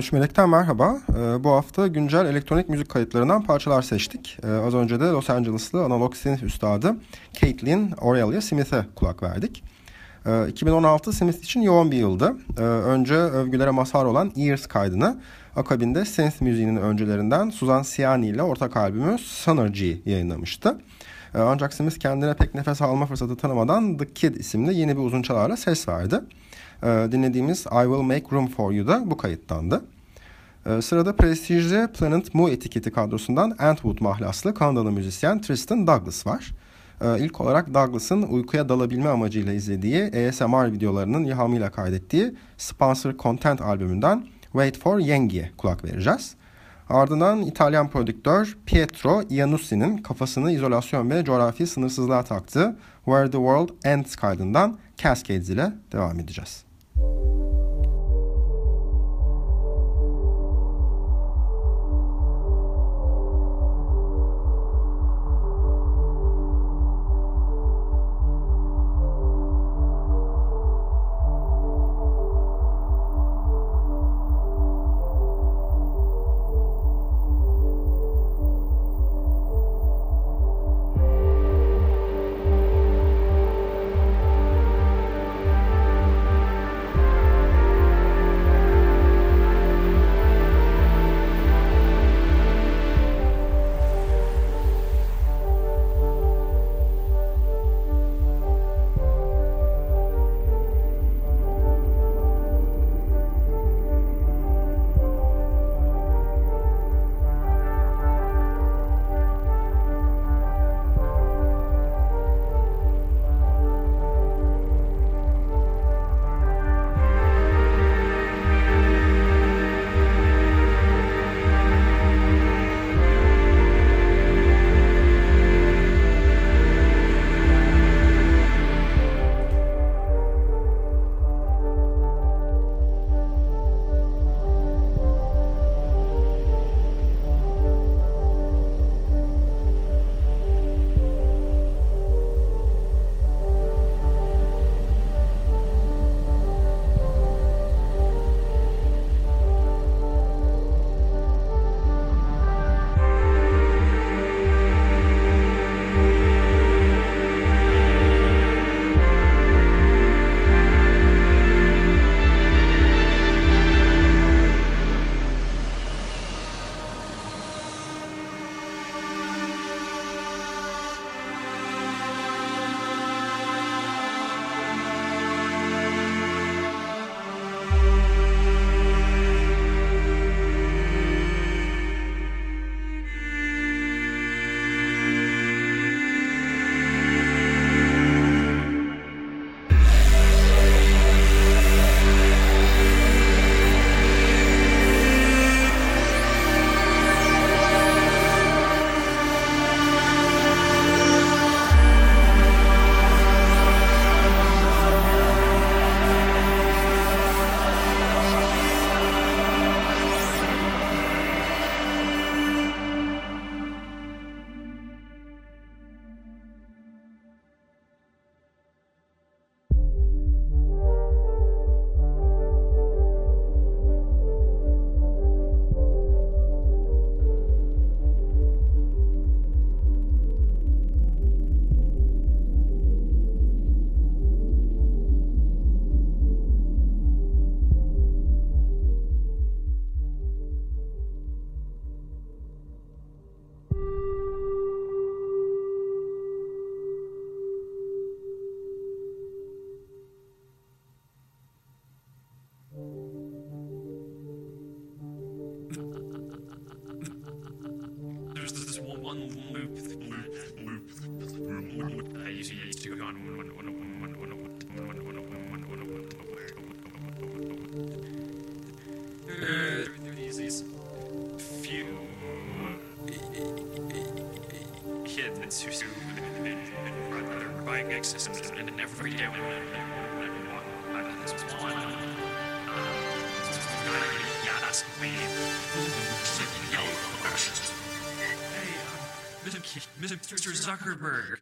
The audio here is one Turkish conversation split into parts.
13 Melek'ten merhaba. Ee, bu hafta güncel elektronik müzik kayıtlarından parçalar seçtik. Ee, az önce de Los Angeles'lı analog synth üstadı Caitlin Aurelia Smith'e kulak verdik. Ee, 2016 Smith için yoğun bir yıldı. Ee, önce övgülere mazhar olan Ears kaydını, akabinde synth müziğinin öncelerinden Suzan Siani ile ortak albümü Synergy yayınlamıştı. Ee, ancak Smith kendine pek nefes alma fırsatı tanımadan The Kid isimli yeni bir uzun çalarla ses verdi. Ee, dinlediğimiz I Will Make Room For You da bu kayıttandı. Ee, sırada prestijli Planet Mu etiketi kadrosundan Antwood mahlaslı Kanadalı müzisyen Tristan Douglas var. Ee, ilk olarak Douglas'ın uykuya dalabilme amacıyla izlediği ASMR videolarının ilhamıyla kaydettiği Sponsor Content albümünden Wait for Yengi'ye kulak vereceğiz. Ardından İtalyan prodüktör Pietro Iannussi'nin kafasını izolasyon ve coğrafi sınırsızlığa taktığı Where the World Ends kaydından Cascades ile devam edeceğiz. thank you Mr. Zuckerberg.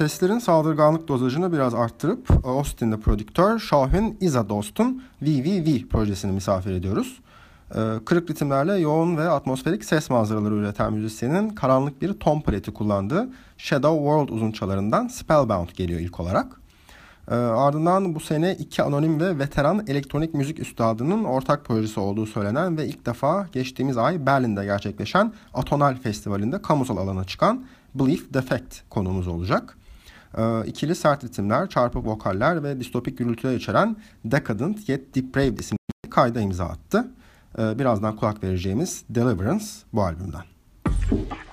Seslerin saldırganlık dozajını biraz arttırıp Austin'de prodüktör Şahin Izadost'un VVV projesini misafir ediyoruz. Ee, kırık ritimlerle yoğun ve atmosferik ses manzaraları üreten müzisyenin karanlık bir tom paleti kullandığı Shadow World uzunçalarından Spellbound geliyor ilk olarak. Ee, ardından bu sene iki anonim ve veteran elektronik müzik üstadının ortak projesi olduğu söylenen ve ilk defa geçtiğimiz ay Berlin'de gerçekleşen Atonal Festivali'nde kamusal alana çıkan Belief Defect konumuz olacak. Ee, ikili sert ritimler, çarpık vokaller ve distopik gürültüler içeren Decadent yet Depraved isimli kayda imza attı. Ee, birazdan kulak vereceğimiz Deliverance bu albümden. Üç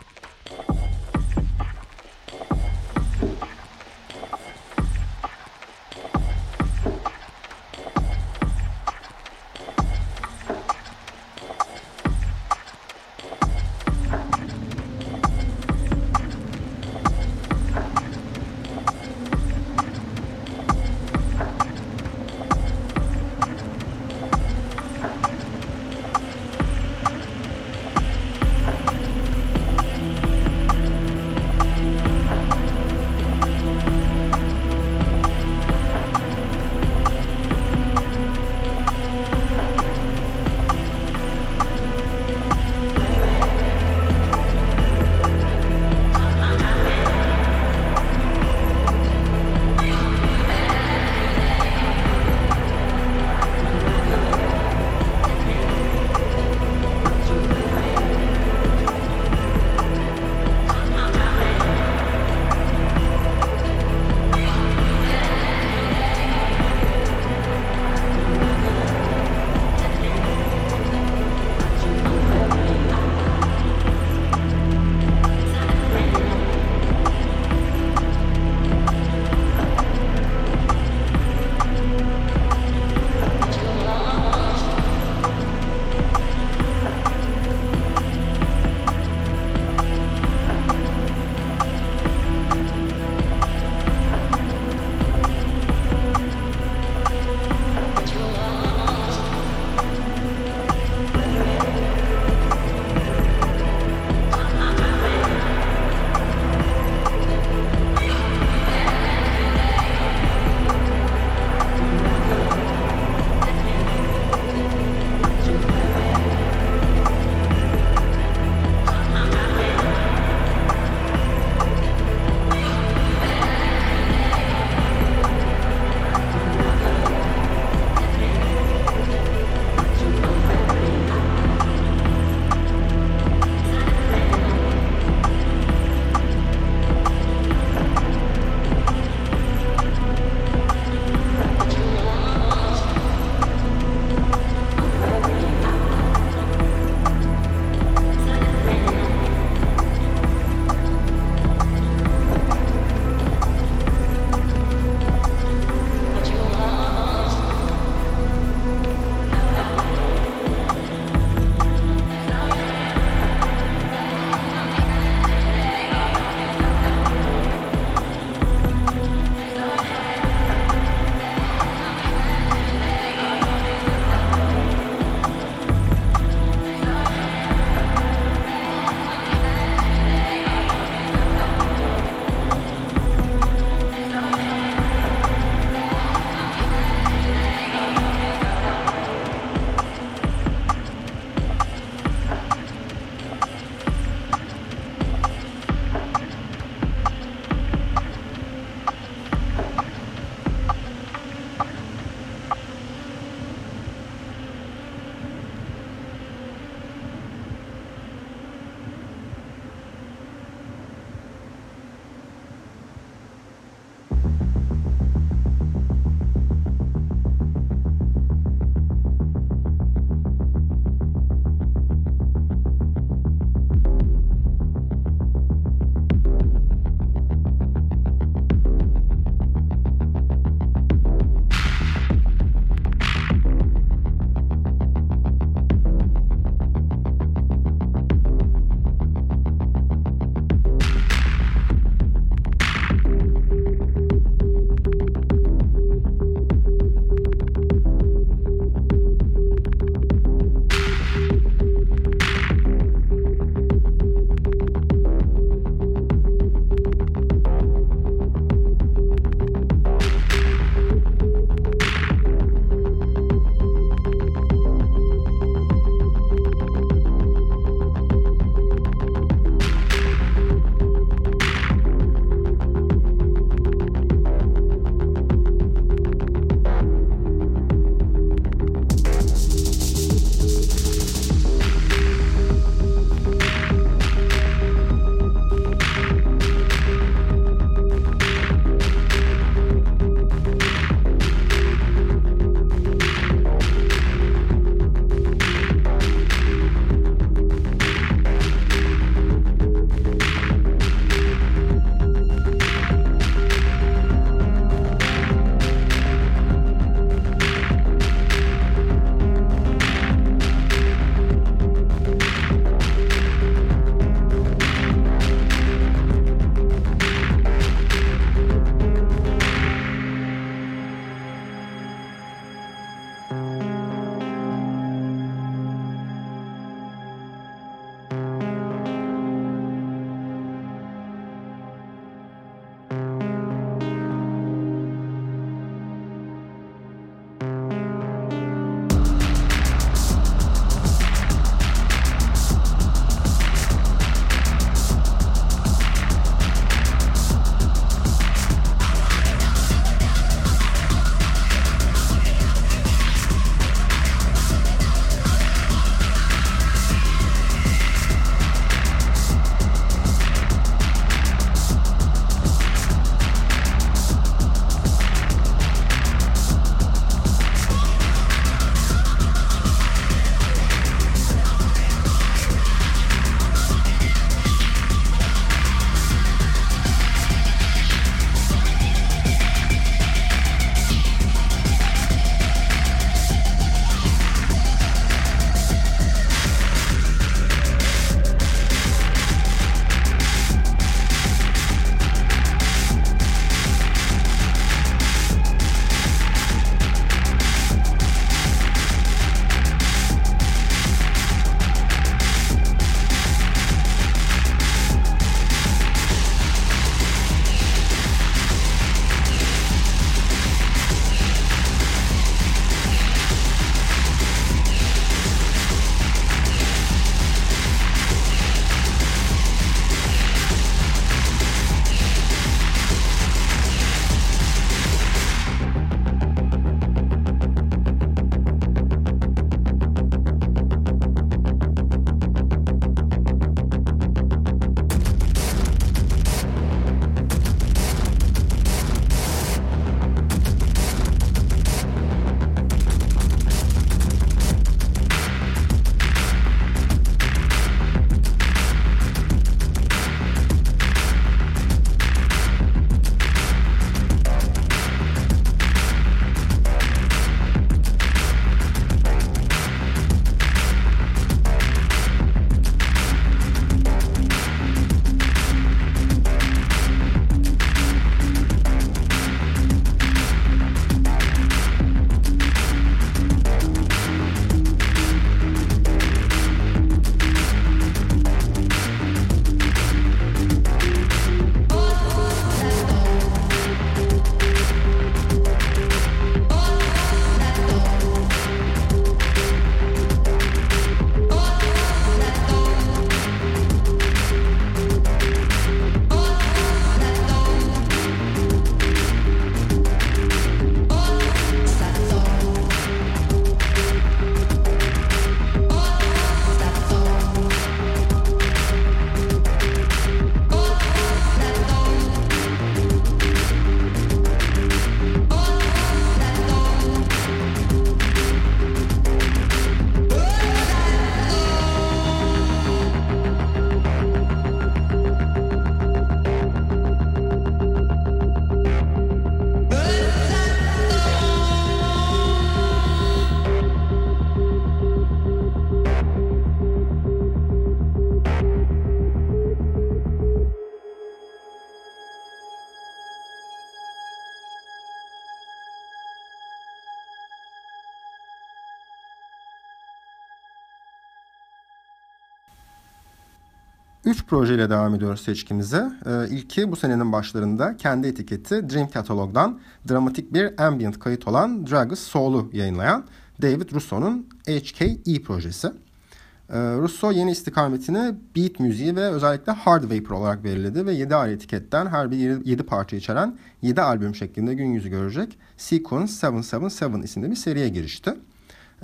projeyle devam ediyoruz seçkimize. Ee, ilki bu senenin başlarında kendi etiketi Dream Catalog'dan dramatik bir ambient kayıt olan Dragus Soul'u yayınlayan David Russo'nun HKE projesi. Ee, Russo yeni istikametini beat müziği ve özellikle hard vapor olarak belirledi ve 7 ayrı etiketten her bir 7 parça içeren 7 albüm şeklinde gün yüzü görecek Sequence 777 isimli bir seriye girişti.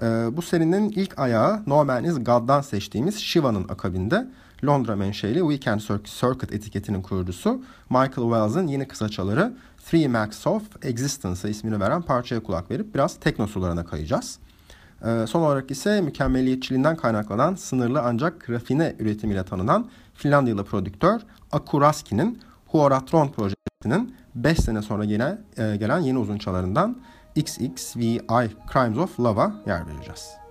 Ee, bu serinin ilk ayağı No Man Is God'dan seçtiğimiz Shiva'nın akabinde Londra menşeli Weekend Circuit etiketinin kurucusu Michael Wells'ın yeni kısaçaları Three Max of Existence ismini veren parçaya kulak verip biraz tekno sularına kayacağız. Ee, son olarak ise mükemmeliyetçiliğinden kaynaklanan sınırlı ancak rafine üretimiyle tanınan Finlandiyalı prodüktör Akuraski'nin Huoratron projesinin 5 sene sonra yine e, gelen yeni uzunçalarından XXVI Crimes of Love'a yer vereceğiz.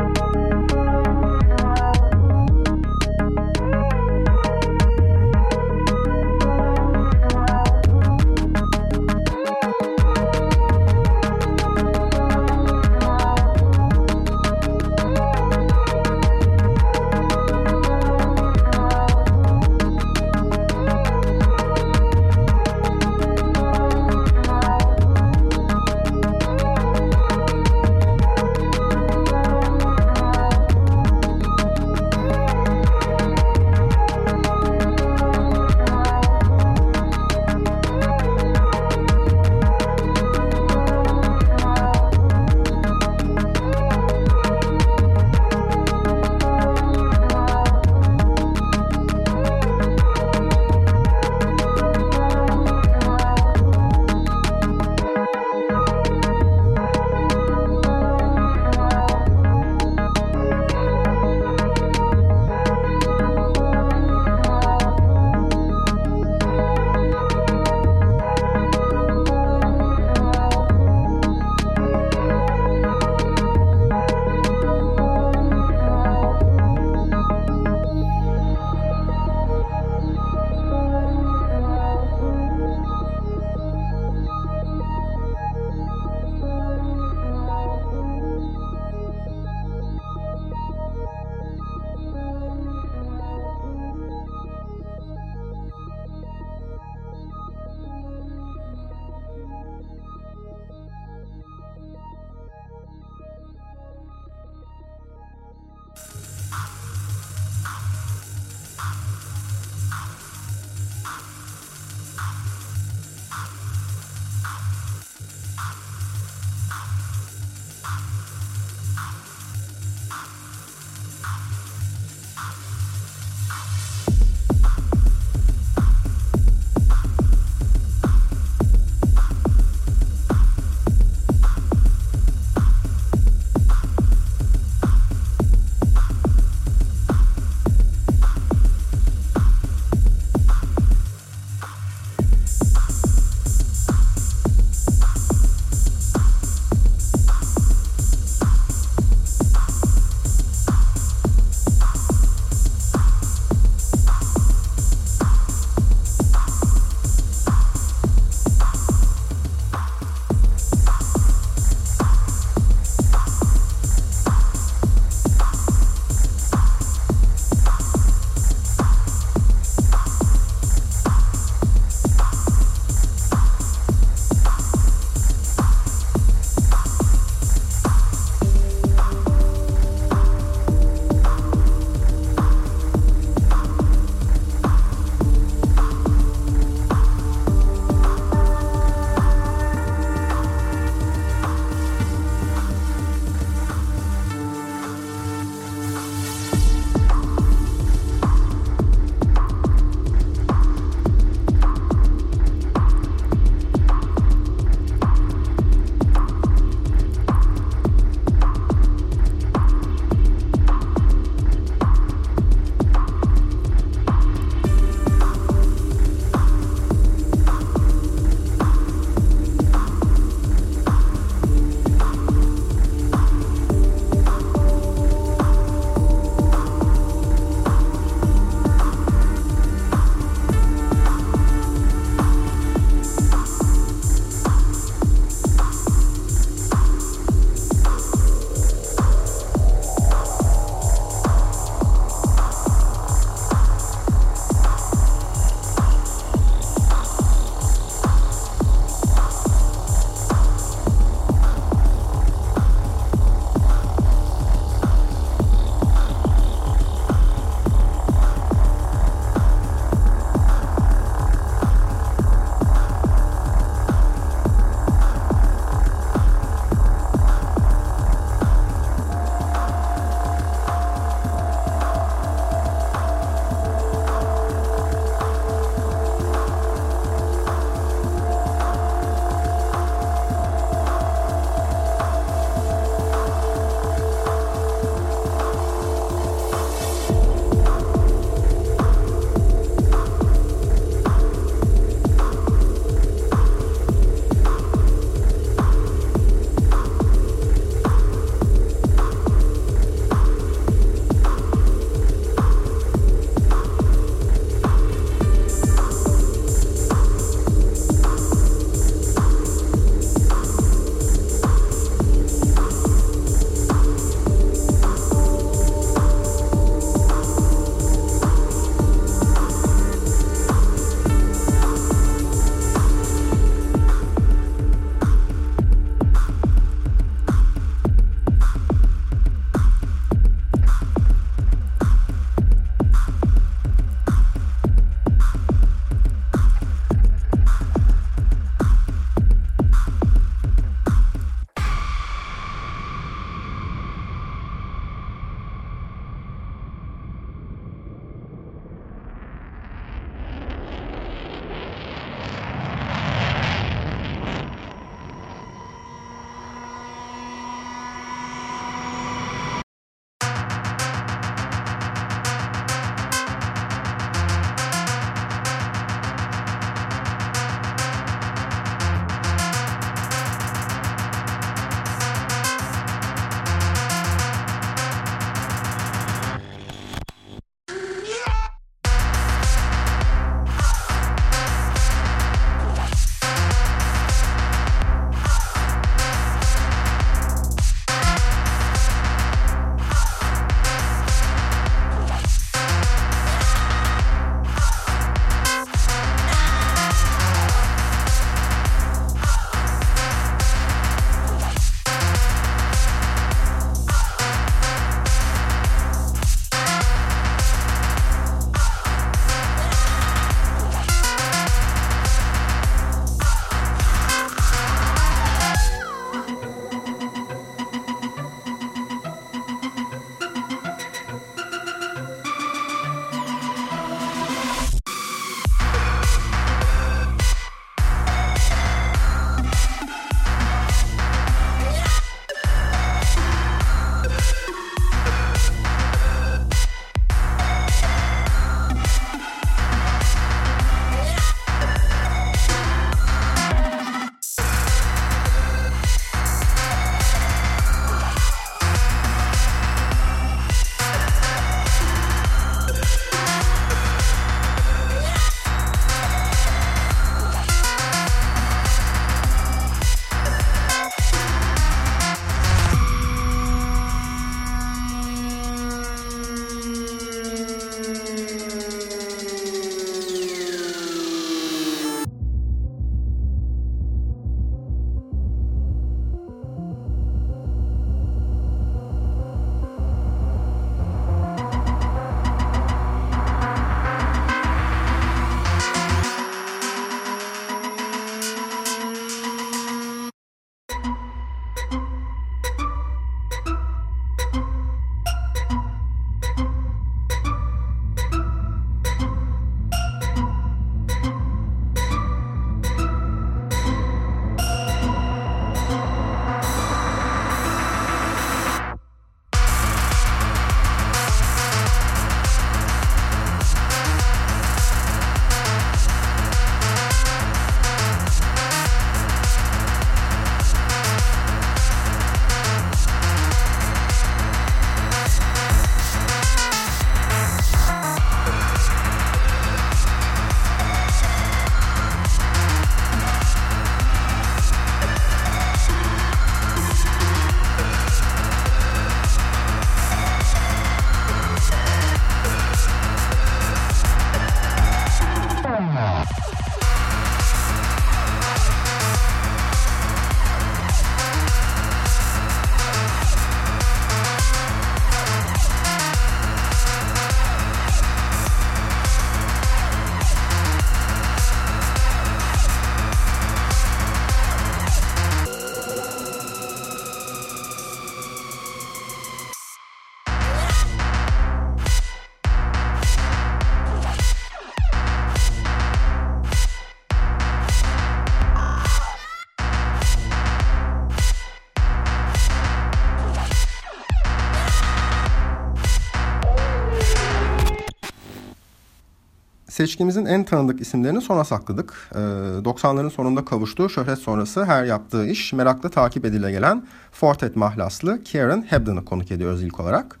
Seçkimizin en tanıdık isimlerini sona sakladık. Ee, 90'ların sonunda kavuştuğu şöhret sonrası her yaptığı iş merakla takip edile gelen Fortet mahlaslı Kieran Hebden'ı konuk ediyoruz ilk olarak.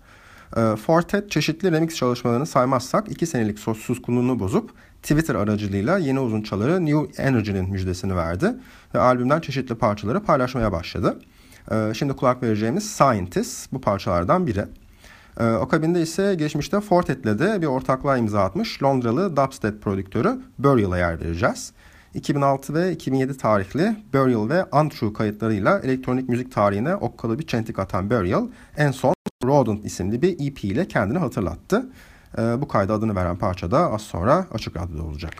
Ee, Fortet çeşitli remix çalışmalarını saymazsak iki senelik suskunluğunu bozup Twitter aracılığıyla yeni uzun çaları New Energy'nin müjdesini verdi ve albümden çeşitli parçaları paylaşmaya başladı. Ee, şimdi kulak vereceğimiz Scientist bu parçalardan biri. Ee, akabinde ise geçmişte Fortet'le de bir ortaklığa imza atmış Londralı dubstep prodüktörü Burial'a yer vereceğiz. 2006 ve 2007 tarihli Burial ve Untrue kayıtlarıyla elektronik müzik tarihine okkalı bir çentik atan Burial en son Rodent isimli bir EP ile kendini hatırlattı. Ee, bu kayda adını veren parça da az sonra Açık Radyo'da olacak.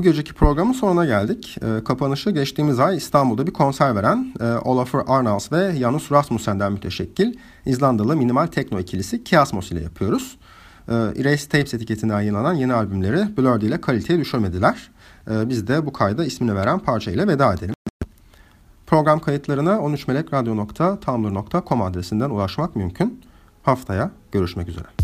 Bu geceki programın sonuna geldik. E, kapanışı geçtiğimiz ay İstanbul'da bir konser veren e, Olafur Arnalds ve Janus Rasmussen'den müteşekkil İzlandalı minimal tekno ikilisi Kiasmos ile yapıyoruz. Ee, e, Erase Tapes etiketinden yayınlanan yeni albümleri Blurred ile kaliteye düşürmediler. E, biz de bu kayda ismini veren parçayla veda edelim. Program kayıtlarına 13melekradyo.tumblr.com adresinden ulaşmak mümkün. Haftaya görüşmek üzere.